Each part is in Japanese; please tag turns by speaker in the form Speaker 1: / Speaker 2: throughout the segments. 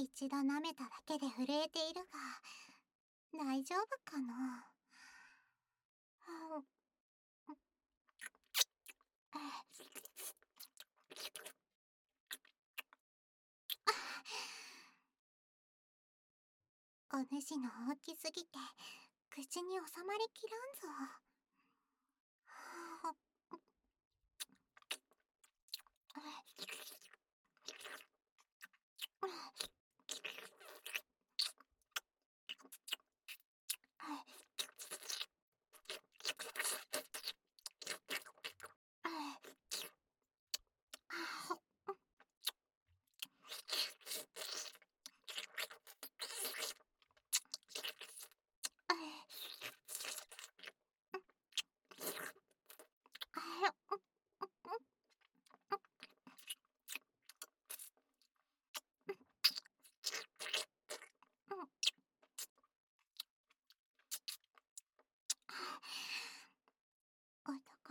Speaker 1: 一度舐めただけで震えているが大丈夫かな？お主の大きすぎて口に収まりきらんぞ。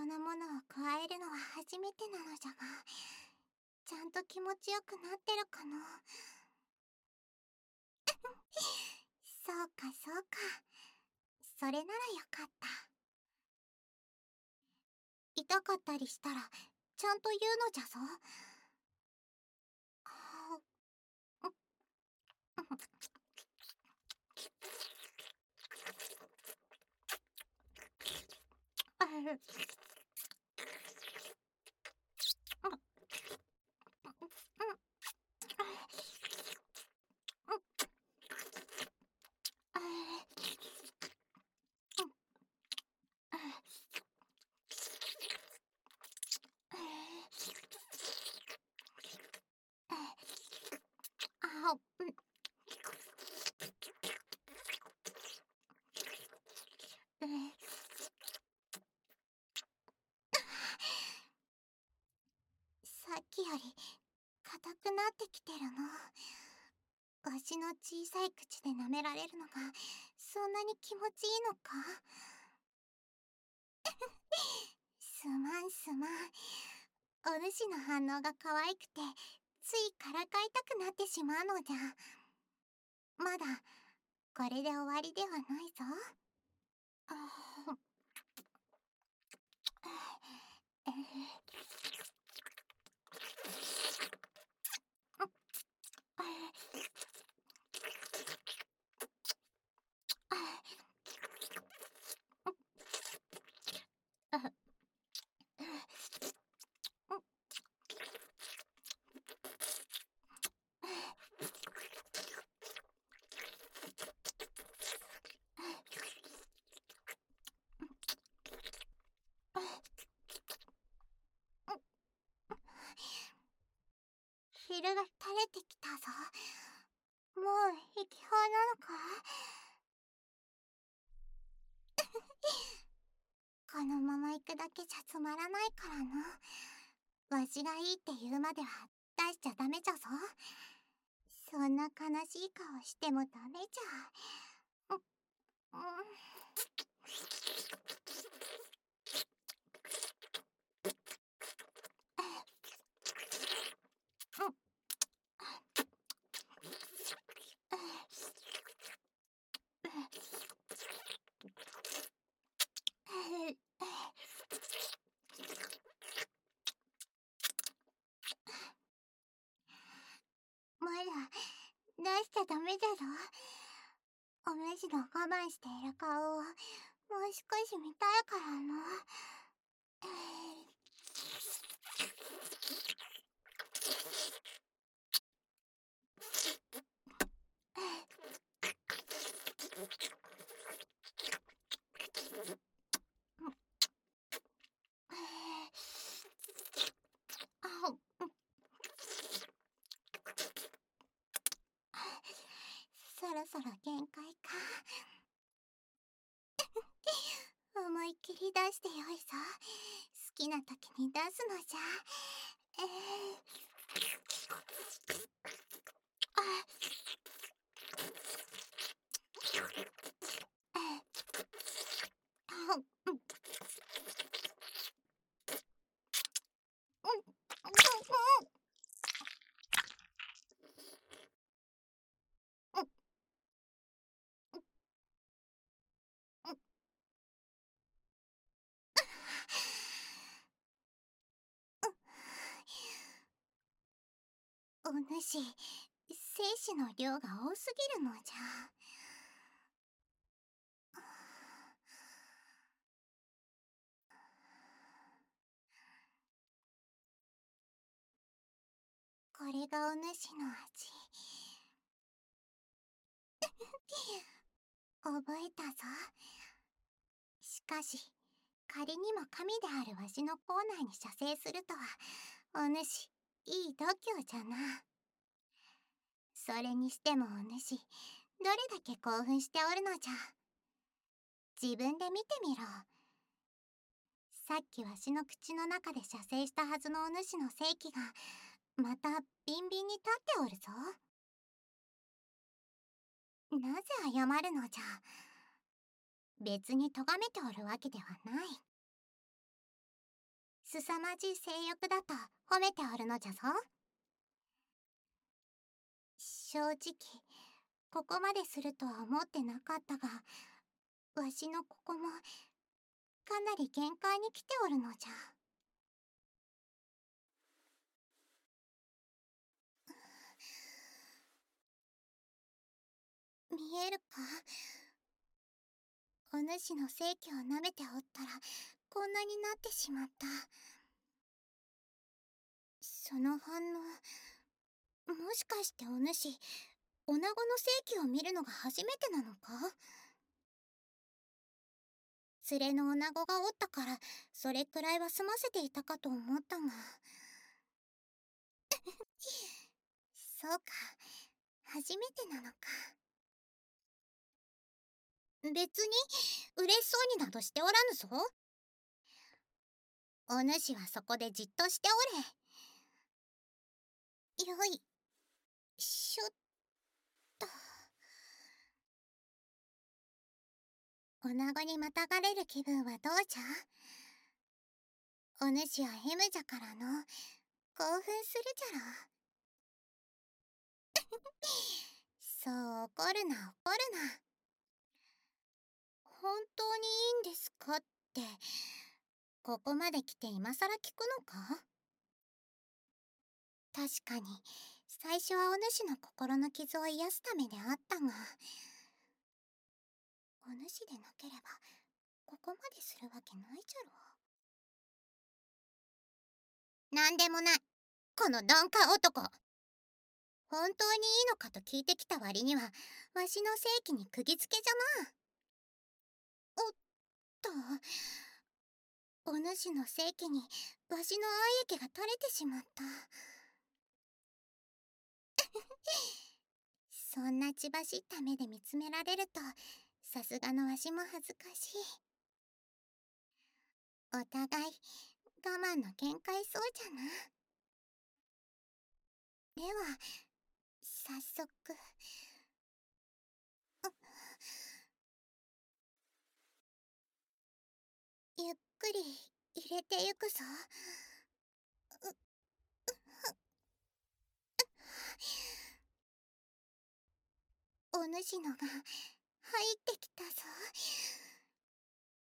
Speaker 1: なのを加えるのは初めてなのじゃがちゃんと気持ちよくなってるかの そうかそうか。それならよかった。痛かったりしたらちゃんと言うのじゃぞあさっきより硬くなってきてるの。わしの小さい口で舐められるのがそんなに気持ちいいのか？すまんすまん。お主の反応が可愛くてついからかいたくなってしまうのじゃ。まだこれで終わりではないぞ。汁が垂れてきたぞ。もう引き法なのか？このまま行くだけじゃつまらないからな。わしがいいって言うまでは出しちゃダメじゃぞ。そんな悲しい顔してもダメじゃ。う、うん出しちゃダメじゃろお主の我慢している顔をもう少し見たいからな。ろそろ限界か思いっきり出してよいぞ。好きな時に出すのじゃ。えー。お主精子の量が多すぎるのじゃ。これがお主の味。覚えたぞ。しかし仮にも神であるわしの校内に射精するとはお主いい度胸じゃな。それにしてもお主どれだけ興奮しておるのじゃ。自分で見てみろ。さっきわしの口の中で射精したはずのお主の性器がまたビンビンに立っておるぞ。なぜ謝るのじゃ。別に咎めておるわけではない。すさまじい性欲だと褒めておるのじゃぞ正直ここまでするとは思ってなかったがわしのここもかなり限界に来ておるのじゃ。見えるか？お主の正気を舐めておったらこんなになってしまった。その反応もしかしてお主女子の正気を見るのが初めてなのか？連れの女子がおったからそれくらいは済ませていたかと思ったが。そうか。初めてなのか。別に嬉しそうになどしておらぬぞ。お主はそこでじっとしておれ。よいしょっと。女子にまたがれる気分はどうじゃ？お主は M じゃからの興奮するじゃろ。そう怒るな怒るな。本当にいいんですかって。ここまで来て今更聞くのか？確かに最初はお主の心の傷を癒すためであったが。お主でなければここまでするわけないじゃろ。なんでもない。この鈍感男。本当にいいのかと聞いてきた割にはわしの正規に釘付けじゃな。おっと。お主の正規にわしの愛液が垂れてしまった。そんな血走った目で見つめられるとさすがのわしも恥ずかしい。お互い我慢の限界そうじゃな。では早速。ゆっくり入れてゆくぞお主のが入ってきたぞ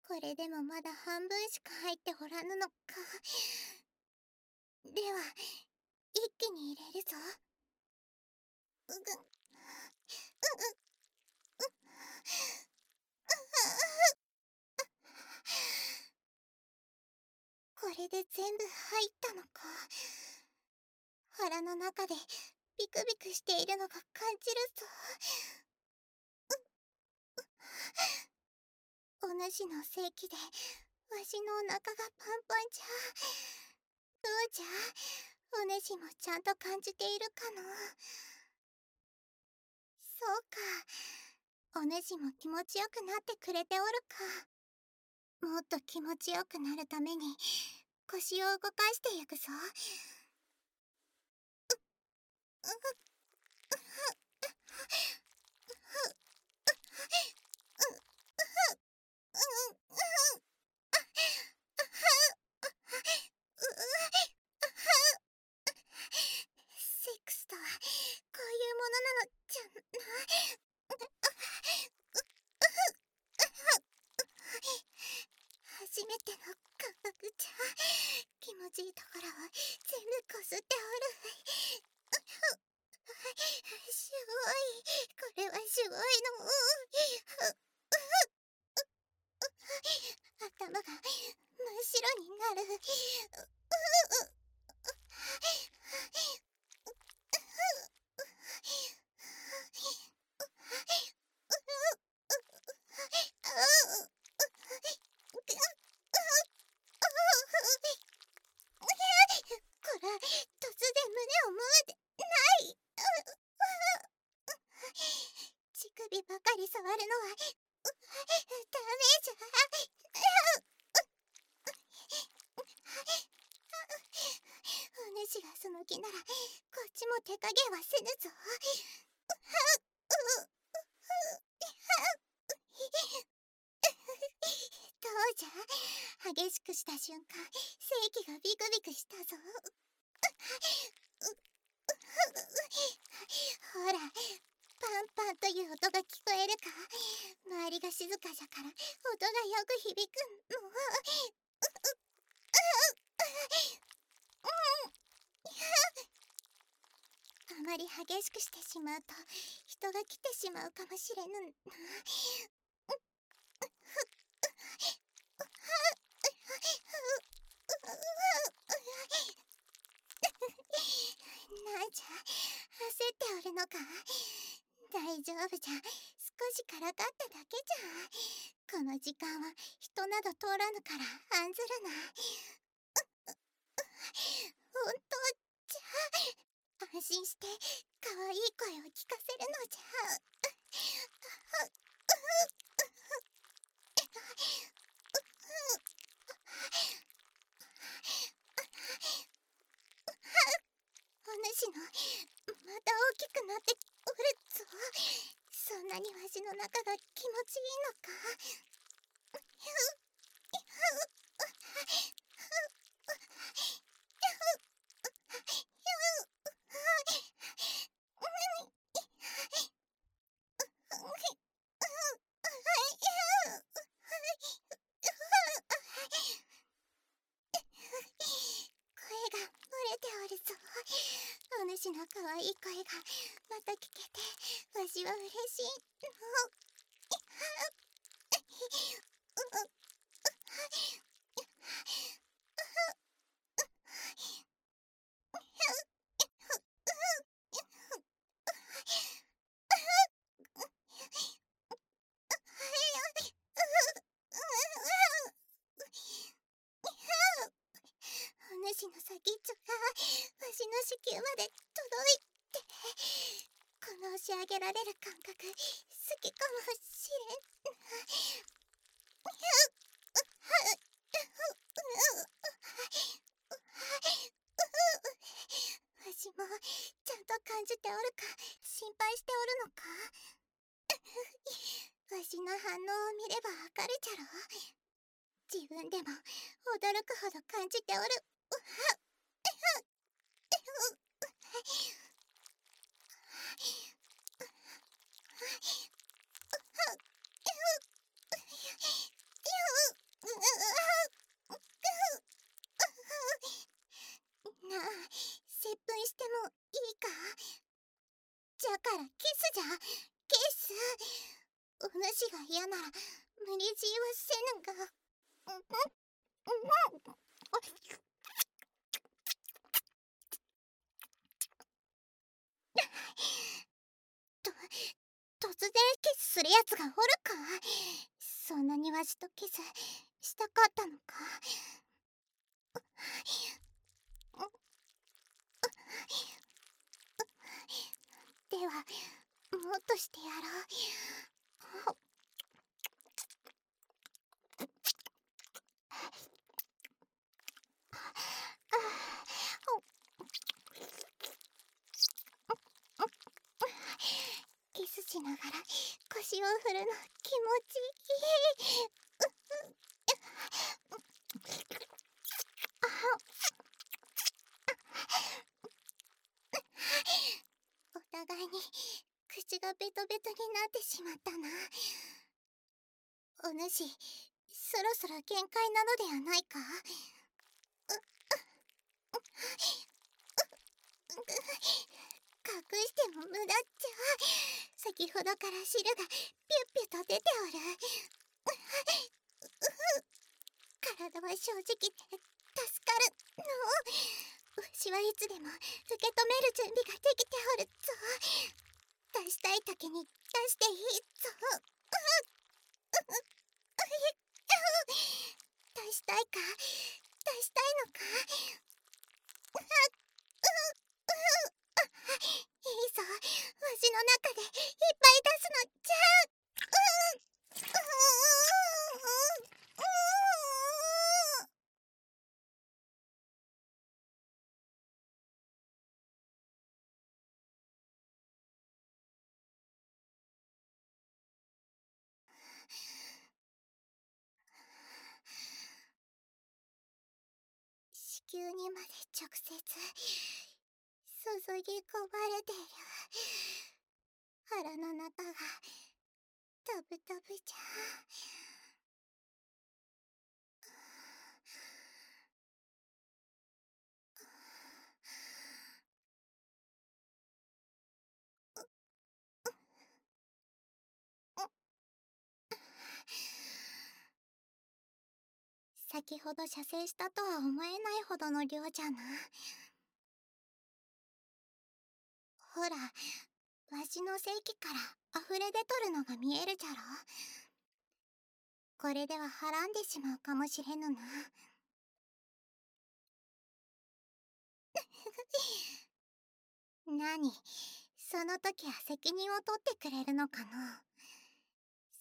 Speaker 1: これでもまだ半分しか入っておらぬのか。では一気に入れるぞ。うぐううこれで全部入ったのか。腹の中でビクビクしているのが感じるぞ。お主の正気でわしのお腹がパンパンじゃ。どうじゃ？お主もちゃんと感じているかのそうか。お主も気持ちよくなってくれておるか。もっと気持ちよくなるために腰を動かしていくぞ。セックスとはこういうものなのじゃな初めての感覚じゃ気持ちいいところを全部こすっておるごいこれはすごいの頭が真っ白になるはダメじゃお主がその気ならこっちも手加減はせぬぞどうじゃ激しくした瞬間正気がビクビクしたぞほらパンパンという音が聞こえるか？周りが静かじゃから音がよく響く。のあまり激しくしてしまうと人が来てしまうかもしれぬなんじゃ焦っておるのか大丈夫じゃ。少しからかっただけじゃこの時間は人など通らぬから案ずるな。本当じゃ安心して可愛い声を聞かせるのじゃ。お主のまた大きくなってそんなにわしの中が気持ちいいのか主の可愛い声がまた聞けてわしは嬉しいの。主の先っちょがわしの子宮まで届いてこげられる感覚好きかもしれん。わしもちゃん。と感じておるか心配しておるのかわしの反応を見ればわかるじゃろ自分でも驚くほど感じておるなあ接吻してもいいかじゃからキスじゃ。キスお主が。嫌なら無理強いはせぬがと突然キスするやつがおるか。そんなにわしとキスしたかったのか。はもっとしてやろう。キスしながら腰を振るの気持ちいいお互いに口がベトベトになってしまったな。お主そろそろ限界なのではないか？隠しても無駄っちゃ先ほどから汁がピュッピュと出ておる体は正直で助かるのわしはいつでも受け止める準備ができておるぞ出したい時に出していいぞ 出したいか？出したいのかいいぞわしの中でいっぱい出すのじゃ球にまで直接注ぎ込まれてる。腹の中がタブタブじゃ。先ほど射精したとは思えないほどの量じゃな。ほらわしの正気から溢れ出とるのが見えるじゃろ。これでははらんでしまうかもしれぬな。何その時は責任を取ってくれるのかの。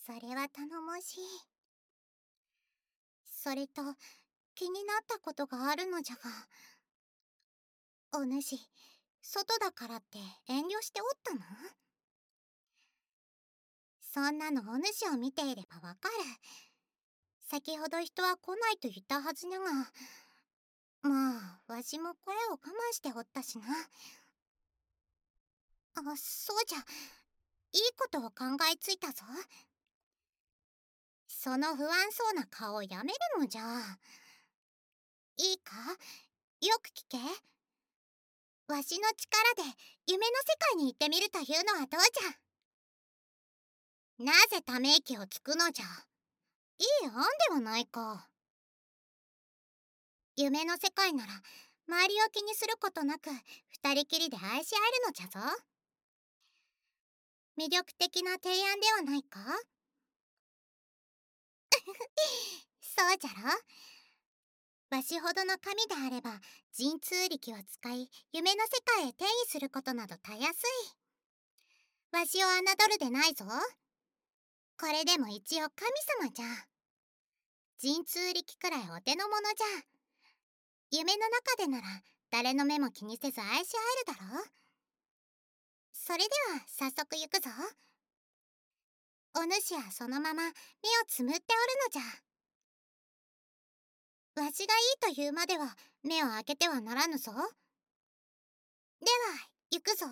Speaker 1: それは頼もしい。それと気になったことがあるのじゃが。お主外だからって遠慮しておったの？そんなのお主を見ていればわかる。先ほど人は来ないと言ったはずにゃが。まあわしも声を我慢しておったしな。あそうじゃ。いいことを考えついたぞ。その不安そうな顔をやめるのじゃ。いいか？よく聞け。わしの力で夢の世界に行ってみるというのはどうじゃ。なぜため息をつくのじゃ。いい案ではないか。夢の世界なら周りを気にすることなく二人きりで愛し合えるのじゃぞ。魅力的な提案ではないか？そうじゃろ？わしほどの神であれば神通力を使い夢の世界へ転移することなどたやすい。わしを侮るでないぞ。これでも一応神様じゃ。神通力くらいお手の物じゃ。夢の中でなら誰の目も気にせず愛し合えるだろそれでは早速行くぞ。お主はそのまま目をつむっておるのじゃ。わしがいいというまでは目を開けてはならぬぞ。では行くぞ。